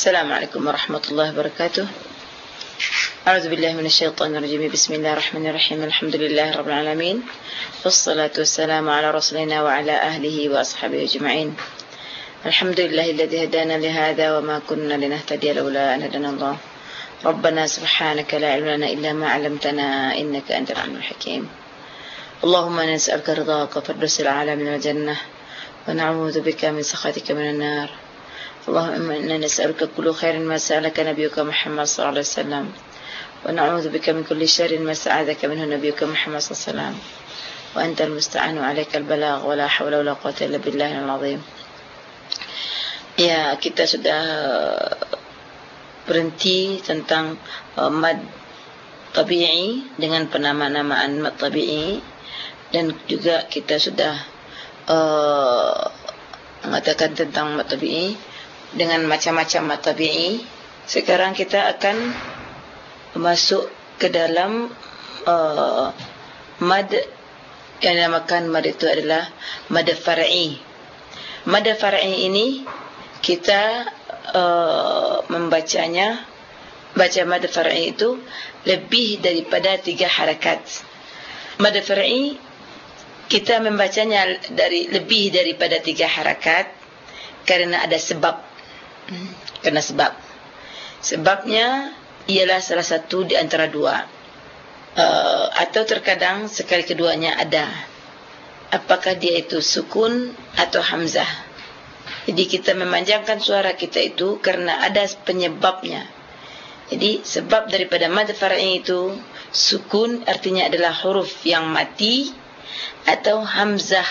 السلام عليكم ورحمة الله وبركاته. أعوذ بالله من الشيطان الرجيم. بسم الله الرحمن الرحيم. الحمد لله رب العالمين. والصلاة والسلام على رسولنا وعلى أهله وأصحابه أجمعين. الحمد لله الذي هدانا لهذا وما كنا لنهتدي لولا أن هدانا الله. ربنا سبحانك لا علم لنا إلا ما علمتنا إنك أنت العلم الحكيم. اللهم نسألك رضاك فردوس العالم من الجنة ونعوذ بك من سخطك من النار. اللهم إنا نسألك كل خير ما سألك نبيك محمد صلى الله عليه وسلم ونعوذ بك من كل شر ما سعادك منه نبيك محمد صلى الله عليه وسلم وأنت المستعان عليك البلاغ ولا حول ولا قوة إلا بالله العظيم Ya, kita sudah berhenti tentang uh, mad tabi'i dengan penama-namaan mad tabi'i dan juga kita sudah uh, mengatakan tentang mad tabi'i dengan macam-macam mad tabi'i. Sekarang kita akan masuk ke dalam uh, mad yang dinamakan mad itu adalah mad far'i. Mad far'i ini kita uh, membacanya baca mad far'i itu lebih daripada tiga harakat. Mad far'i kita membacanya dari lebih daripada tiga harakat karena ada sebab. Karena sebab. Sebabnya ialah salah satu di antara dua. Uh, atau terkadang sekali keduanya ada. Apakah dia itu sukun atau hamzah? Jadi kita memanjangkan suara kita itu karena ada penyebabnya. Jadi sebab daripada mad far'i itu sukun artinya adalah huruf yang mati atau hamzah.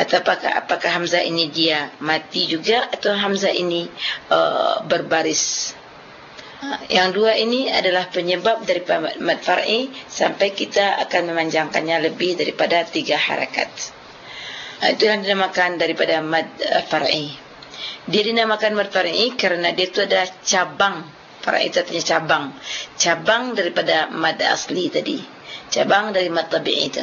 Apakah apakah hamzah ini dia mati juga atau hamzah ini uh, berbaris. Ha, yang dua ini adalah penyebab daripada mad far'i sampai kita akan memanjangkannya lebih daripada tiga harakat. Ah, itu yang dinamakan daripada mad uh, far'i. Dia dinamakan mad far'i kerana dia itu adalah cabang. Far'i itu artinya cabang. Cabang daripada mad asli tadi. Cabang dari mad tabi'i itu.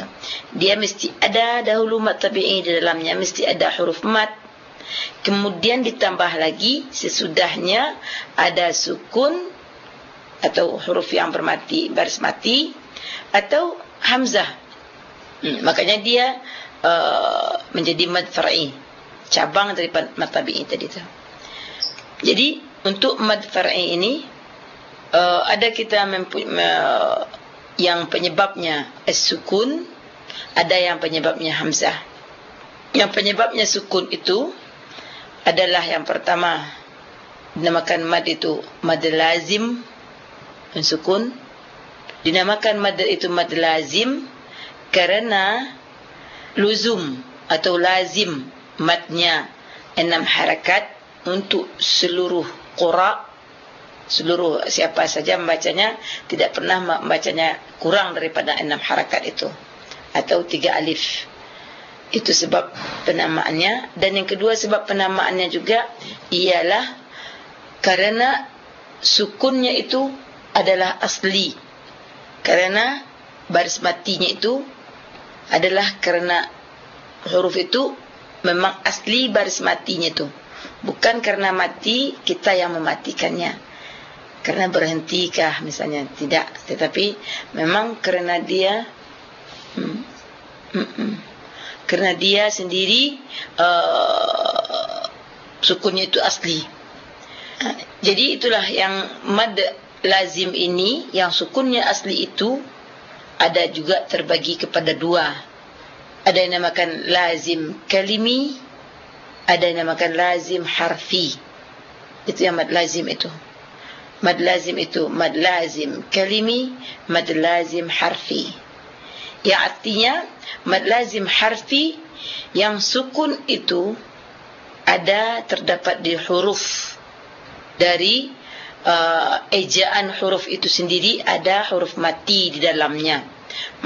Dia mesti ada dahulu mad tabi'i di dalamnya. Mesti ada huruf mad. Kemudian ditambah lagi sesudahnya ada sukun atau huruf yang bermati, baris mati atau hamzah. Hmm, makanya dia Uh, menjadi mad far'i cabang daripada mad tabi'i tadi tu jadi untuk mad far'i ini uh, ada kita uh, yang penyebabnya as-sukun ada yang penyebabnya hamzah. Yang penyebabnya sukun itu adalah yang pertama dinamakan mad itu mad lazim dan sukun. Dinamakan mad itu mad lazim kerana luzum atau lazim matnya enam harakat untuk seluruh qura seluruh siapa saja membacanya tidak pernah membacanya kurang daripada enam harakat itu atau tiga alif. Itu sebab penamaannya. Dan yang kedua sebab penamaannya juga ialah karena sukunnya itu adalah asli. Karena baris matinya itu adalah kerana huruf itu memang asli baris matinya itu. Bukan karena mati kita yang mematikannya karena berhentikah misalnya tidak tetapi memang karena dia hmm, hmm, hmm, karena dia sendiri uh, sukunnya itu asli uh, jadi itulah yang mad lazim ini yang sukunnya asli itu ada juga terbagi kepada dua. Ada yang namakan lazim kalimi, ada yang namakan lazim harfi. Itu yang mad lazim itu. Mad lazim itu mad lazim kalimi, mad lazim harfi. Yang artinya mad lazim harfi yang sukun itu ada terdapat di huruf dari uh, ejaan huruf itu sendiri ada huruf mati di dalamnya.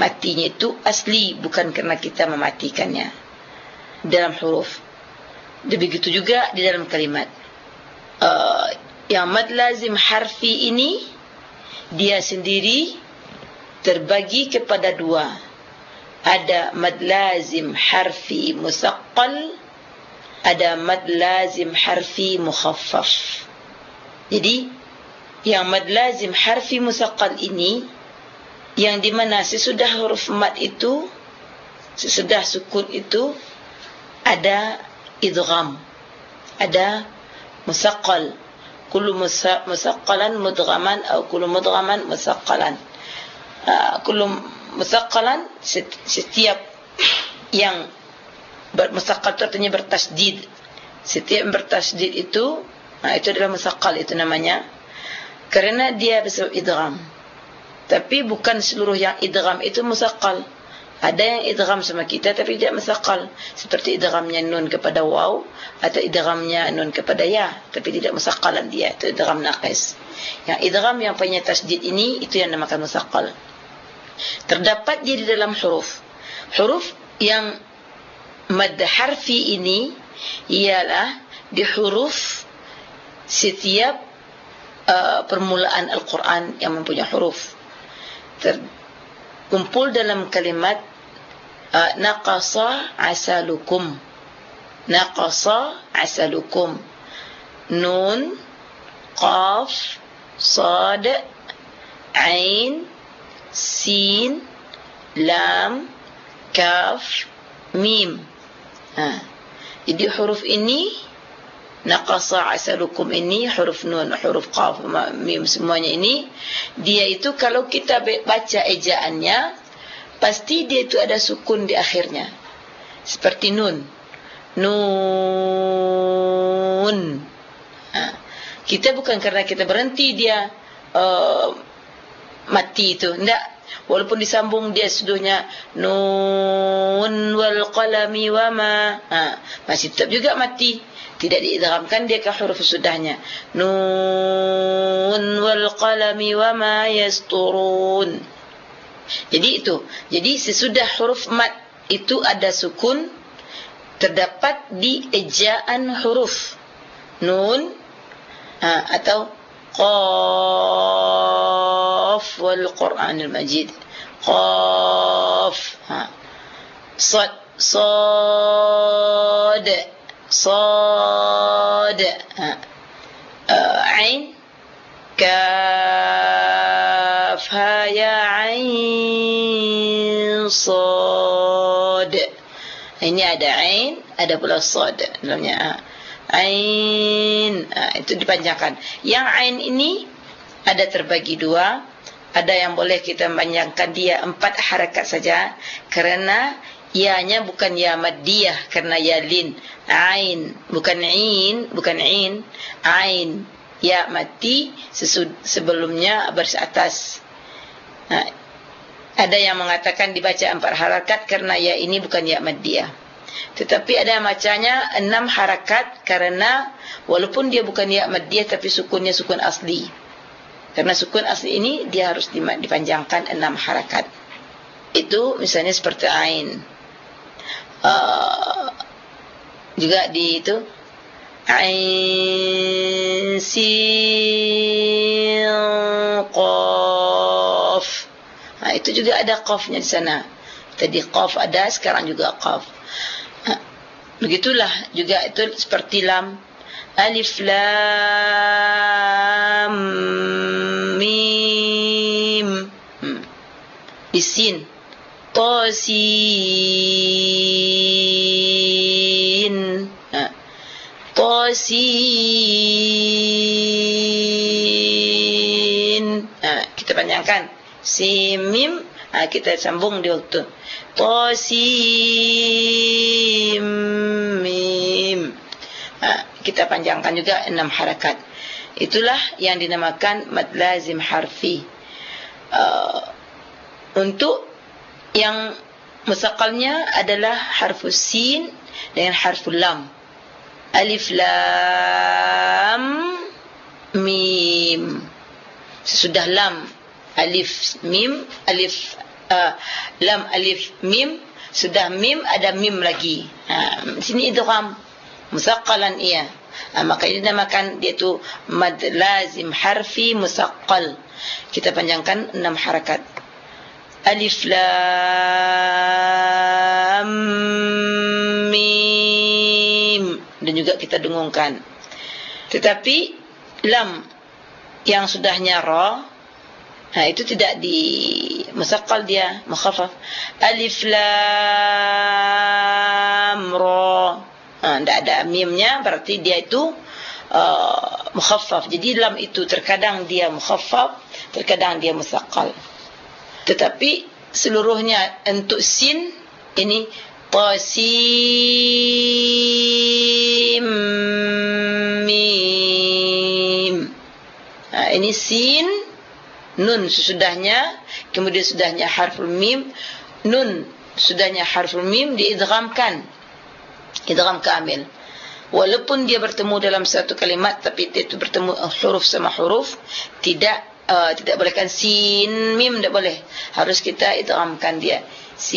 Matinya itu asli bukan karena kita mematikannya dalam huruf. Begitu juga di dalam kalimat. Uh, yang mad lazim harfi ini dia sendiri terbagi kepada dua. Ada mad lazim harfi musaqqal, ada mad lazim harfi mukhaffaf. Jadi yang mad lazim harfi musaqqal ini yang di mana sesudah huruf mad itu sesudah sukun itu ada idgham ada musaqqal kullu musaqqalan mudghaman atau kullu mudghaman musaqqalan kullu musaqqalan setiap yang bermusaqqal itu artinya bertasdid. Setiap bertasdid itu nah itu adalah musaqqal itu namanya. Kerana dia bersebab idgham. Tapi bukan seluruh yang idgham itu musaqqal ada yang idgham sama kita tapi tidak musaqqal seperti idghamnya nun kepada waw atau idghamnya nun kepada ya tapi tidak musaqqalan dia itu idgham naqis. Yang idgham yang punya tasdid ini itu yang dinamakan musaqqal terdapat dia di dalam huruf. Huruf yang mad harfi ini ialah di huruf setiap uh, permulaan Al-Quran yang mempunyai huruf. Terkumpul dalam kalimat naqasa asalukum. Naqasa asalukum. Nun qaf sad ain sin lam kaf mim. Ha. Jadi huruf ini naqasa asalukum ini huruf nun huruf qaf mim semuanya ini dia itu kalau kita baca ejaannya pasti dia itu ada sukun di akhirnya. Seperti nun. Nun. Ha. kita bukan karena kita berhenti dia uh, mati itu enggak walaupun disambung dia seduhnya nun wal qalami wama ha. masih tetap juga mati. Tidak diidghamkan dia ke huruf sudahnya. Nun wal qalami wama yasturun jadi itu. Jadi sesudah huruf mat itu ada sukun terdapat di ejaan huruf nun ha, atau qaf wal Qur'anil Majid. Qaf. Ha. Sad sad sad كاف ها يا عين صاد ini ada ain ada pula sad dalamnya ain itu dipanjangkan yang ain ini ada terbagi dua ada yang boleh kita panjangkan dia empat harakat saja kerana ianya bukan ya maddiyah karena ya lin ain bukan ain bukan ain ain ya mati sebelumnya baris nah, ada yang mengatakan dibaca empat harakat karena ya ini bukan ya maddiyah tetapi ada macamnya enam harakat karena walaupun dia bukan ya maddiyah tapi sukunnya sukun asli. Karena sukun asli ini dia harus dipanjangkan enam harakat. Itu misalnya seperti ain. Uh, juga di itu. Ain sin itu juga ada qafnya di sana. Tadi qaf ada, sekarang juga qaf. Ha, begitulah juga itu seperti lam. Alif lam mim. Hmm. Isin tasin ha. tasin simim ha, kita sambung di waktu tasimim. Ha, kita panjangkan juga enam harakat. Itulah yang dinamakan mad lazim harfi. Uh, untuk yang musaqqalnya adalah harfu sin dengan harfu lam. Alif lam mim. Sesudah lam alif mim alif uh, lam alif mim sudah mim ada mim lagi. Ha sini idgham. Musaqqalan ia ha, maka ini namakan dia tu mad lazim harfi musaqqal. Kita panjangkan enam harakat. Alif lam mim. Dan juga kita dengungkan. Tetapi lam yang sudahnya ra Ha itu tidak di musaqqal dia mukhaffaf. Alif lam ra. Ha tidak ada mimnya berarti dia itu uh, mukhaffaf. Jadi lam itu terkadang dia mukhaffaf, terkadang dia musaqqal. Tetapi seluruhnya untuk sin ini tasim mim. Ha ini sin nun sesudahnya kemudian sudahnya harful mim nun sudahnya harful mim diidghamkan idgham kamil walaupun dia bertemu dalam satu kalimat tapi itu bertemu huruf sama huruf tidak uh, tidak boleh kan sin mim tidak boleh. Harus kita idghamkan dia. Sim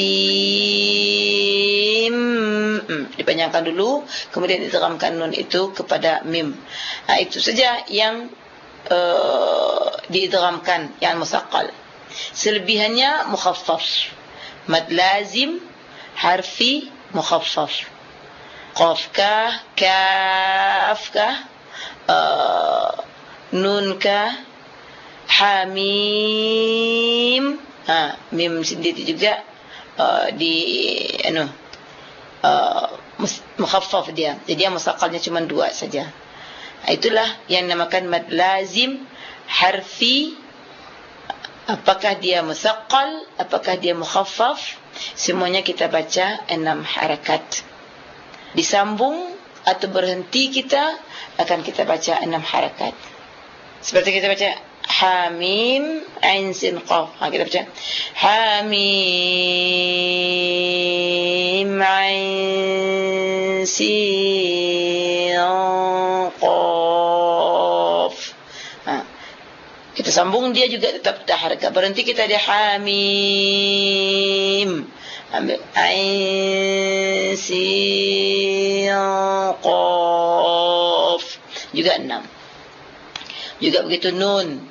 hmm, dipanjangkan dulu kemudian idghamkan nun itu kepada mim. Ha, itu saja yang uh, diidghamkan yang musaqqal. Selebihannya mukhaffaf. Mad lazim harfi mukhaffaf. Qaf ka kaf ka uh, nun ka ha mim ha mim sendiri juga uh, di anu uh, mukhaffaf dia. Jadi musaqqalnya cuma dua saja itulah yang dinamakan mad lazim harfi apakah dia musaqqal apakah dia mukhaffaf. Semuanya kita baca enam harakat. Disambung atau berhenti kita akan kita baca enam harakat. Seperti kita baca hamim ain sin qaf. Ha kita baca hamim ain sin kita sambung dia juga tetap harakat berhenti kita di hamim. Ambil ain sin qaf juga enam. Juga begitu nun.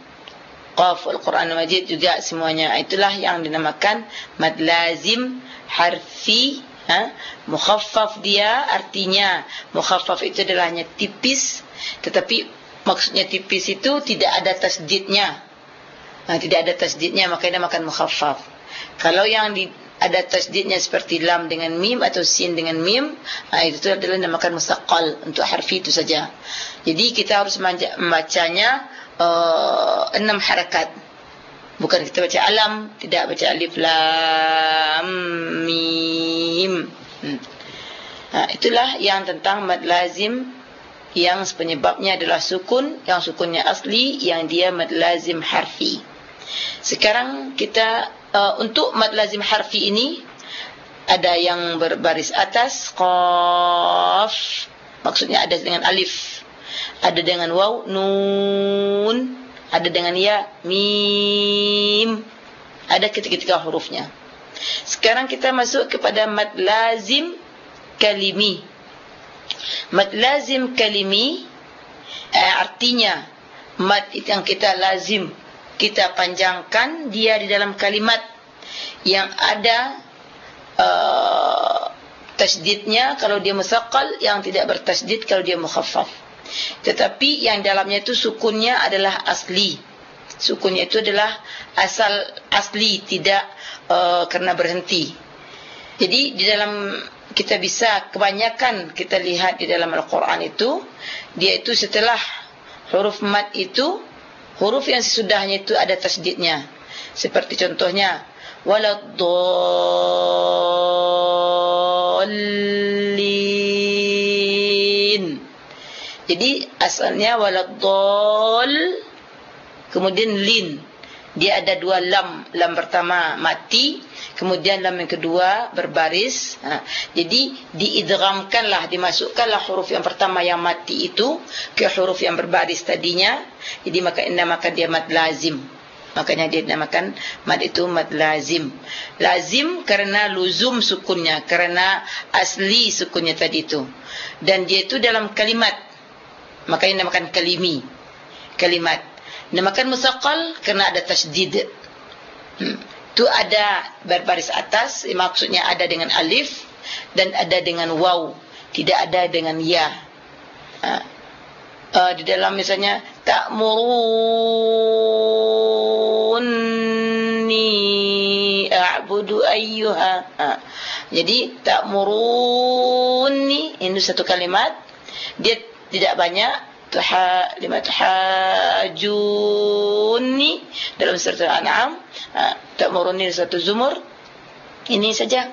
Qaf al-Quran Majid juga semuanya. Itulah yang dinamakan mad lazim harfi ha? Mukhaffaf dia artinya mukhaffaf itu adalah hanya tipis tetapi maksudnya tipis itu tidak ada tasdidnya. Nah, tidak ada tasdidnya maka dia makan mukhaffaf. Kalau yang di, ada tasdidnya seperti lam dengan mim atau sin dengan mim nah, itu adalah dinamakan musaqqal untuk harfi itu saja. Jadi kita harus membacanya uh, enam harakat bukan kita baca alam tidak baca alif lam mim. Hmm. nah, itulah yang tentang mad lazim yang penyebabnya adalah sukun yang sukunnya asli yang dia mad lazim harfi. Sekarang kita uh, untuk mad lazim harfi ini ada yang berbaris atas qaf. Maksudnya ada dengan alif ada dengan waw nun ada dengan ya mim. Ada ketika-ketika hurufnya. Sekarang kita masuk kepada mad lazim kalimi. Mad lazim kalimi eh, artinya mad yang kita lazim kita panjangkan dia di dalam kalimat yang ada uh, tasdidnya kalau dia musaqqal yang tidak bertasdid kalau dia mukhaffaf tetapi yang dalamnya itu sukunnya adalah asli. Sukunnya itu adalah asal asli tidak uh, kerana berhenti. Jadi di dalam kita bisa kebanyakan kita lihat di dalam Al-Quran itu dia itu setelah huruf mad itu huruf yang sesudahnya itu ada tasdidnya. Seperti contohnya waladdallin jadi asalnya waladdall kemudian lin. Dia ada dua lam. Lam pertama mati. Kemudian lam yang kedua berbaris. Ha. jadi diidghamkanlah dimasukkanlah huruf yang pertama yang mati itu ke huruf yang berbaris tadinya. Jadi maka dinamakan dia mad lazim. Makanya dia dinamakan mad itu mad lazim. Lazim kerana luzum sukunnya kerana asli sukunnya tadi itu. Dan dia itu dalam kalimat makanya dinamakan kalimi. Kalimat. Dinamakan musaqqal kerana ada tasydid hmm. Itu ada berbaris atas. Maksudnya ada dengan alif dan ada dengan waw. Tidak ada dengan ya. Ha. uh, di dalam misalnya ta'muruni a'budu ayyuha. Uh, jadi ta'muruni ini satu kalimat. Dia tidak banyak. Tuha lima tuhajuni dalam surat al-an'am. Uh, ta'muruni satu zumur. Ini saja.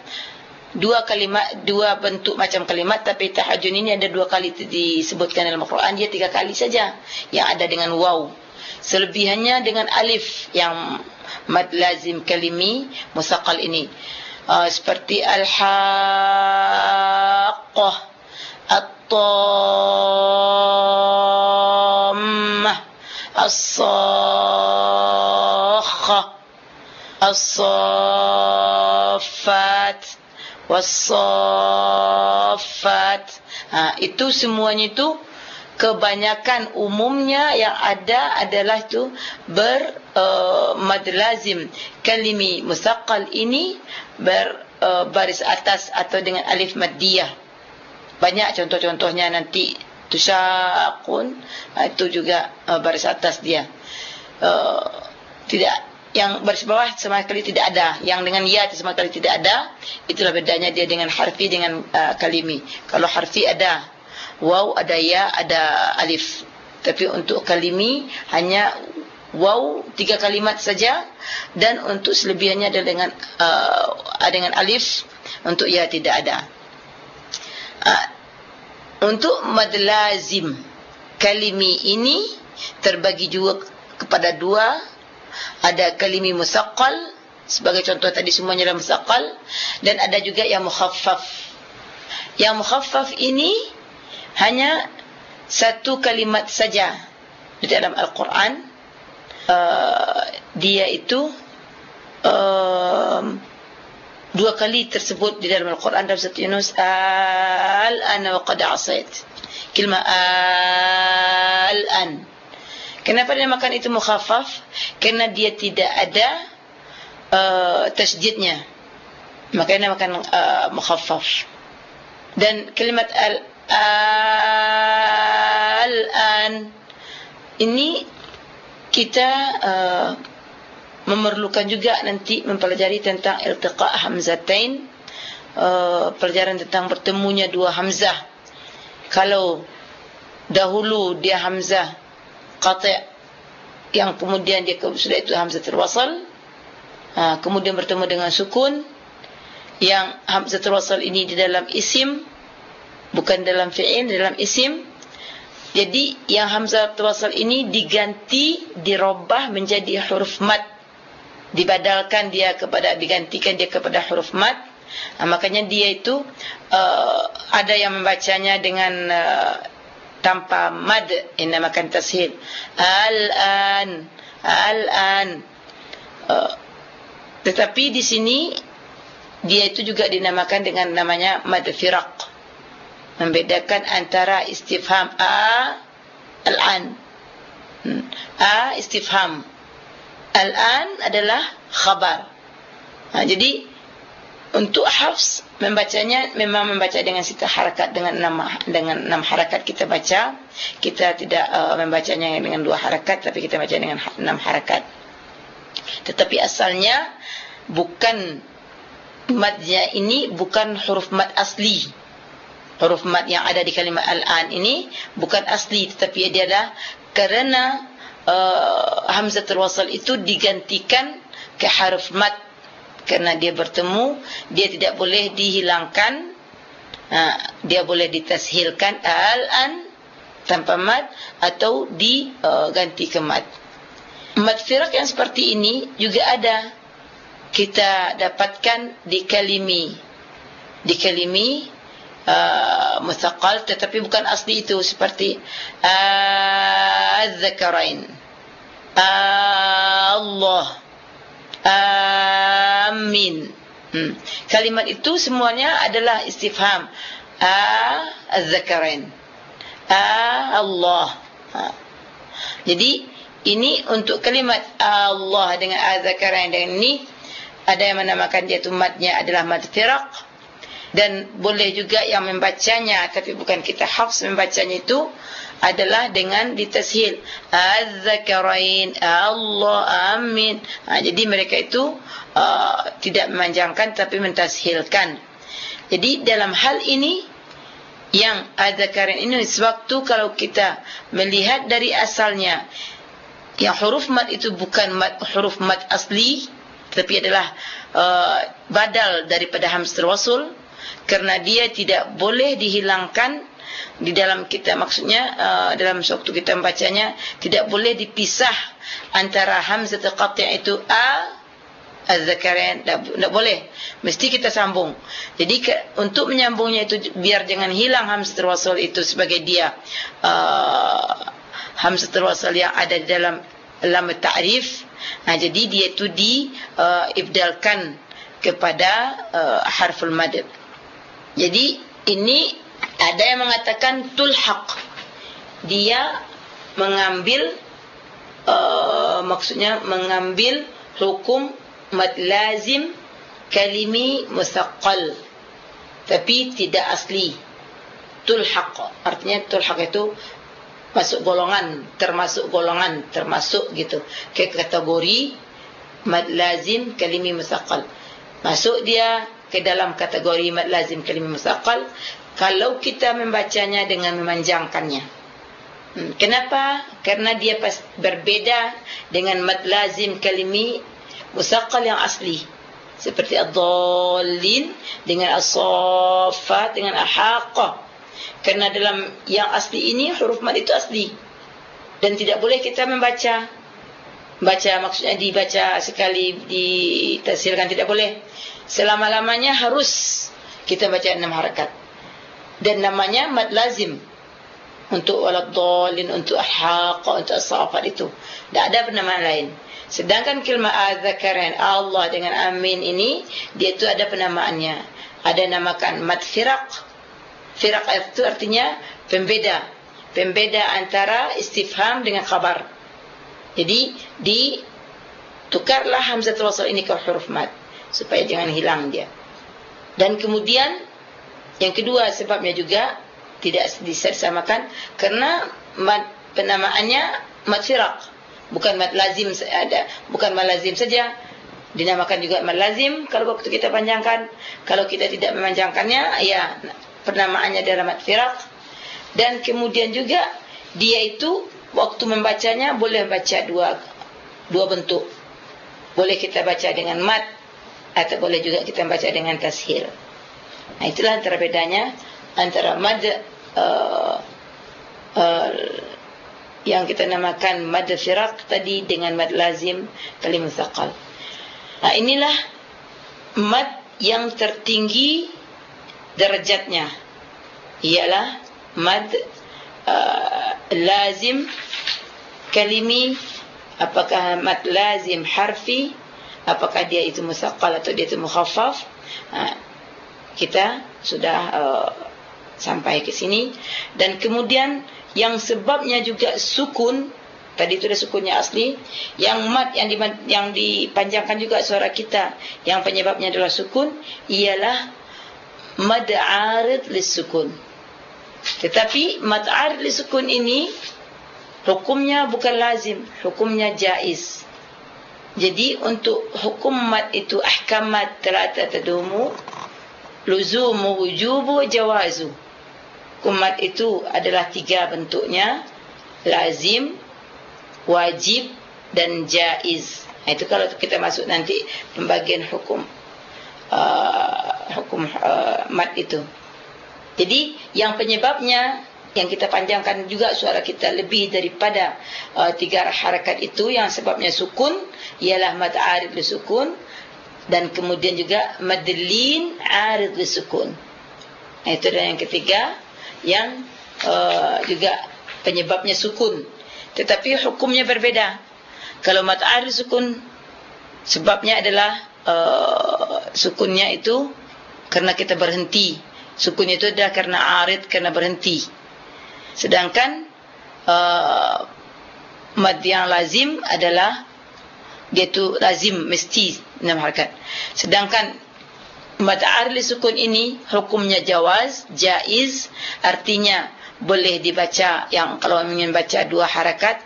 Dua kalimat dua bentuk macam kalimat tapi tahajjud ini ada dua kali disebutkan dalam Al-Quran. Dia tiga kali saja yang ada dengan waw. Selebihannya dengan alif yang mad lazim kalimi musaqqal ini. Uh, seperti al-haqqah at-tammah as-sakhah as-saffat wasaffat ha itu semuanya itu kebanyakan umumnya yang ada adalah itu ber uh, mad lazim kalimi musaqqal ini ber uh, baris atas atau dengan alif maddiyah banyak contoh-contohnya nanti tusyaqun ha, itu juga uh, baris atas dia. Uh, tidak yang baris bawah sama sekali tidak ada. Yang dengan ya sama sekali tidak ada. Itulah bedanya dia dengan harfi dengan uh, kalimi. Kalau harfi ada waw ada ya ada alif. Tapi untuk kalimi hanya waw tiga kalimat saja. Dan untuk selebihannya ada dengan uh, dengan alif. Untuk ya tidak ada untuk mad lazim kalimi ini terbagi juga kepada dua. Ada kalimi musaqqal sebagai contoh tadi semuanya dalam musaqqal dan ada juga yang mukhaffaf. Yang mukhaffaf ini hanya satu kalimat saja di dalam Al-Quran. Uh, dia itu uh, dua kali tersebut di dalam Al-Quran dalam surat Yunus al-ana wa qad asait kalimah al-an Kenapa dia makan itu mukhaffaf? Karena dia tidak ada uh, tasjidnya. Makanya makan uh, mukhaffaf. Dan kalimat al al-an ini kita uh, memerlukan juga nanti mempelajari tentang iltiqa hamzatain uh, pelajaran tentang bertemunya dua hamzah. Kalau dahulu dia hamzah qati' yang kemudian dia sudah itu hamzah terwasal ha, kemudian bertemu dengan sukun yang hamzah terwasal ini di dalam isim bukan dalam fi'il dalam isim. Jadi yang hamzah terwasal ini diganti dirubah menjadi huruf mad dibadalkan dia kepada digantikan dia kepada huruf mad. Ha, makanya dia itu uh, ada yang membacanya dengan uh, tanpa mad. Dinamakan tashil. Al-an al-an. Uh, tetapi di sini dia itu juga dinamakan dengan namanya mad firaq. Membedakan antara istifham a al-an. Hmm. a istifham al-an adalah khabar. Ha, jadi untuk hafs membacanya memang membaca dengan sita harakat dengan nama dengan enam harakat kita baca. Kita tidak uh, membacanya dengan dua harakat tapi kita baca dengan ha-, enam harakat. Tetapi asalnya bukan madnya ini bukan huruf mad asli. Huruf mad yang ada di kalimat al-an ini bukan asli tetapi dia adalah kerana uh, hamzah terwasal itu digantikan ke huruf mad karena dia bertemu dia tidak boleh dihilangkan ha, dia boleh ditashilkan al-an tanpa mad atau diganti uh, ke mad. Mad firaq yang seperti ini juga ada. Kita dapatkan di kalimi di kalimi uh, muthaqqal tetapi bukan asli itu seperti Allah amin hmm. kalimat itu semuanya adalah istifham. az-zakarain Allah ha. jadi ini untuk kalimat Allah dengan az-zakarain dengan ini ada yang menamakan dia tu madnya adalah mad firaq dan boleh juga yang membacanya tapi bukan kita. Hafs membacanya itu adalah dengan ditashil. Az-zakarain Allah amin. Ha, jadi mereka itu uh, tidak memanjangkan tapi mentashilkan. Jadi dalam hal ini yang az-zakarain ini sewaktu kalau kita melihat dari asalnya yang huruf mad itu bukan mad, huruf mad asli tapi adalah uh, badal daripada hamzah wasul karena dia tidak boleh dihilangkan di dalam kita maksudnya uh, dalam waktu kita membacanya tidak boleh dipisah antara hamzah qati' itu a az-zakarin tidak boleh. Mesti kita sambung. Jadi ke, untuk menyambungnya itu biar jangan hilang hamzah wasl itu sebagai dia uh, hamzah wasl yang ada di dalam lam ta'rif. Nah jadi dia itu di uh, ibdalkan kepada uh, harful mad jadi ini ada yang mengatakan tulhaq. Dia mengambil uh, maksudnya mengambil hukum mad lazim kalimi musaqqal tapi tidak asli. Tulhaq artinya tulhaq itu masuk golongan, termasuk golongan, termasuk gitu ke kategori mad lazim kalimi musaqqal. Masuk dia ke dalam kategori mad lazim kalimah musaqqal kalau kita membacanya dengan memanjangkannya. Hmm, kenapa? Karena dia berbeda dengan mad lazim kalimi musaqqal yang asli. Seperti ad-dallin dengan as-saffat dengan al-haqqah. Karena dalam yang asli ini huruf mad itu asli. Dan tidak boleh kita membaca baca maksudnya dibaca sekali ditafsirkan tidak boleh selama-lamanya harus kita baca enam harakat. Dan namanya mad lazim untuk waladdallin untuk ahaq untuk as-safat itu. Tidak ada penamaan lain. Sedangkan kalimat az-zakaran Allah dengan amin ini dia itu ada penamaannya. Ada namakan mad firaq. Firaq itu artinya pembeda. Pembeda antara istifham dengan khabar. Jadi di tukarlah hamzatul wasl ini ke huruf mad supaya jangan hilang dia. Dan kemudian yang kedua sebabnya juga tidak disamakan karena mad penamaannya mad firaq. Bukan mad lazim ada bukan mad lazim saja. Dinamakan juga mad lazim kalau waktu kita panjangkan. Kalau kita tidak memanjangkannya ya penamaannya adalah mad firaq. Dan kemudian juga dia itu waktu membacanya boleh baca dua dua bentuk boleh kita baca dengan mad atau boleh juga kita baca dengan tashil. Nah itulah antara bedanya antara mad uh, uh, yang kita namakan mad firaq tadi dengan mad lazim kalim thaqal. Nah inilah mad yang tertinggi derajatnya ialah mad lazim kalimi apakah mad lazim harfi apakah dia itu musaqqal atau dia itu mukhaffaf? Ha, kita sudah uh, sampai ke sini. Dan kemudian yang sebabnya juga sukun tadi itu ada sukunnya asli yang mat yang di, yang dipanjangkan juga suara kita yang penyebabnya adalah sukun ialah mad arid lisukun tetapi mad arid lisukun ini hukumnya bukan lazim hukumnya jaiz jadi untuk hukum mat itu ahkamat terata tadumu luzumu wujubu jawazu. Kumat itu adalah tiga bentuknya lazim, wajib dan jaiz. Itu kalau kita masuk nanti pembagian hukum uh, hukum uh, mat itu. Jadi yang penyebabnya yang kita panjangkan juga suara kita lebih daripada uh, tiga harakat itu yang sebabnya sukun ialah mad arid sukun dan kemudian juga madlin arid li sukun nah, itu adalah yang ketiga yang uh, juga penyebabnya sukun. Tetapi hukumnya berbeda kalau mad arid sukun sebabnya adalah uh, sukunnya itu karena kita berhenti sukun itu adalah karena arid karena berhenti Sedangkan uh, mad yang lazim adalah dia tu lazim mesti enam harakat. Sedangkan mad arli sukun ini hukumnya jawaz jaiz artinya boleh dibaca yang kalau ingin baca dua harakat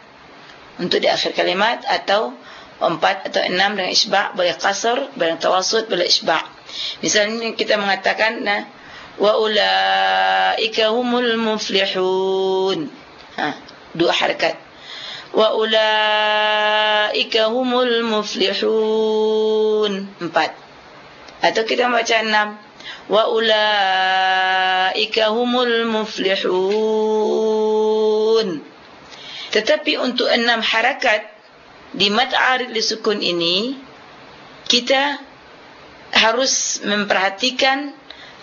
untuk di akhir kalimat atau empat atau enam dengan isba' boleh qasr boleh tawassut boleh isba' misalnya kita mengatakan nah wa ulaika humul muflihun. Ha dua harakat. Wa ulaika humul muflihun. Empat. Atau kita baca enam. Wa ulaika humul muflihun. Tetapi untuk enam harakat di mad arid li sukun ini kita harus memperhatikan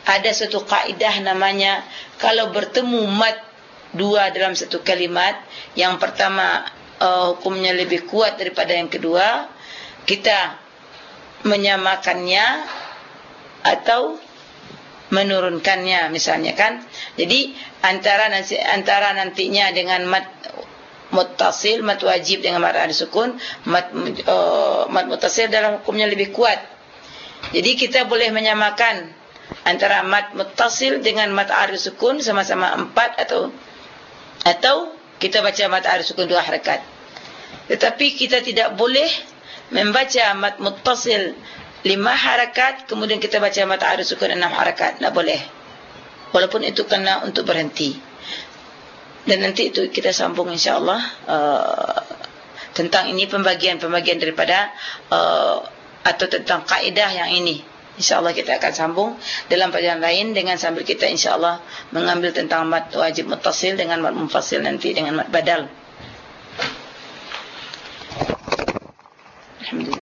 ada satu kaidah namanya kalau bertemu mad dua dalam satu kalimat yang pertama uh, hukumnya lebih kuat daripada yang kedua kita menyamakannya atau menurunkannya misalnya kan. Jadi antara nanti antara nantinya dengan mat muttasil mat wajib dengan mad ada sukun mat uh, mat muttasil dalam hukumnya lebih kuat. Jadi kita boleh menyamakan antara mat muttasil dengan mat ada sukun sama-sama empat atau atau kita baca mat ada sukun dua harakat. Tetapi kita tidak boleh membaca mat muttasil lima harakat kemudian kita baca mata arus sukun enam harakat. Tak boleh. Walaupun itu kena untuk berhenti. Dan nanti itu kita sambung insyaallah uh, tentang ini pembagian-pembagian daripada uh, atau tentang kaidah yang ini insyaallah kita akan sambung dalam pelajaran lain dengan sambil kita insyaallah mengambil tentang mad wajib mutasil dengan mad munfasil nanti dengan mad badal. Alhamdulillah.